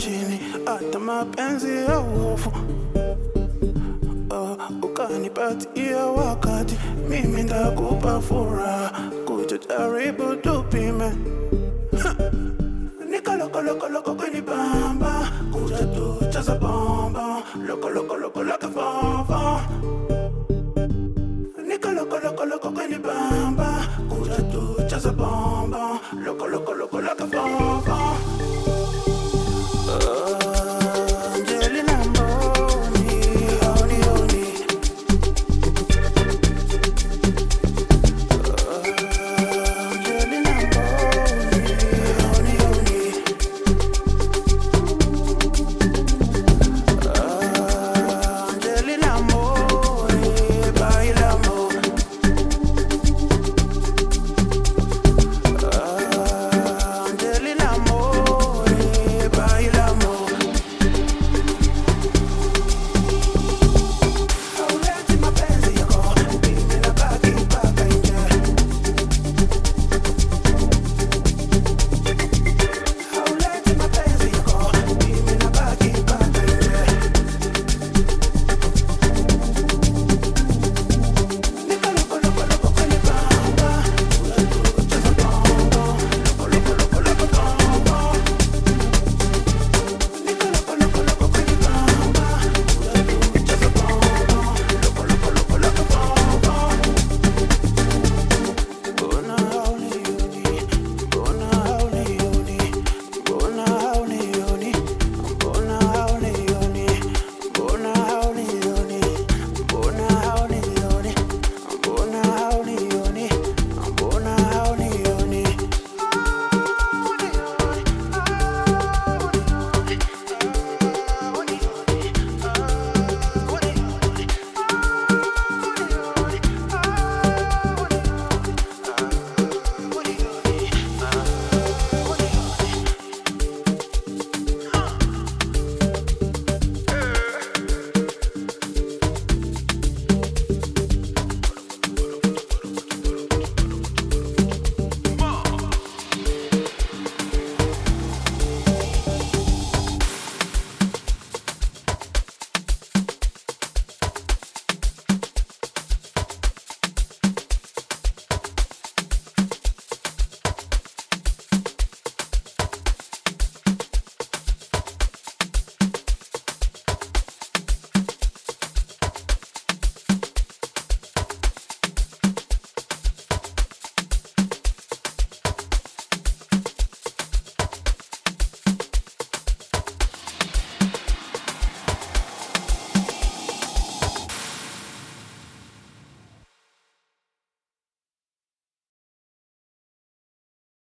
chini hata mapenzi ya hofu uh, ukanipatia wakati. Mimi ndakupa furaha kutujaribu tupime nikolokolokoloko kwenye bamba. Kuja tucheza bomba. Lokolokolokoloko vova nikolokolokoloko kwenye bamba. Kuja tucheza bomba. Lokolokolokoloko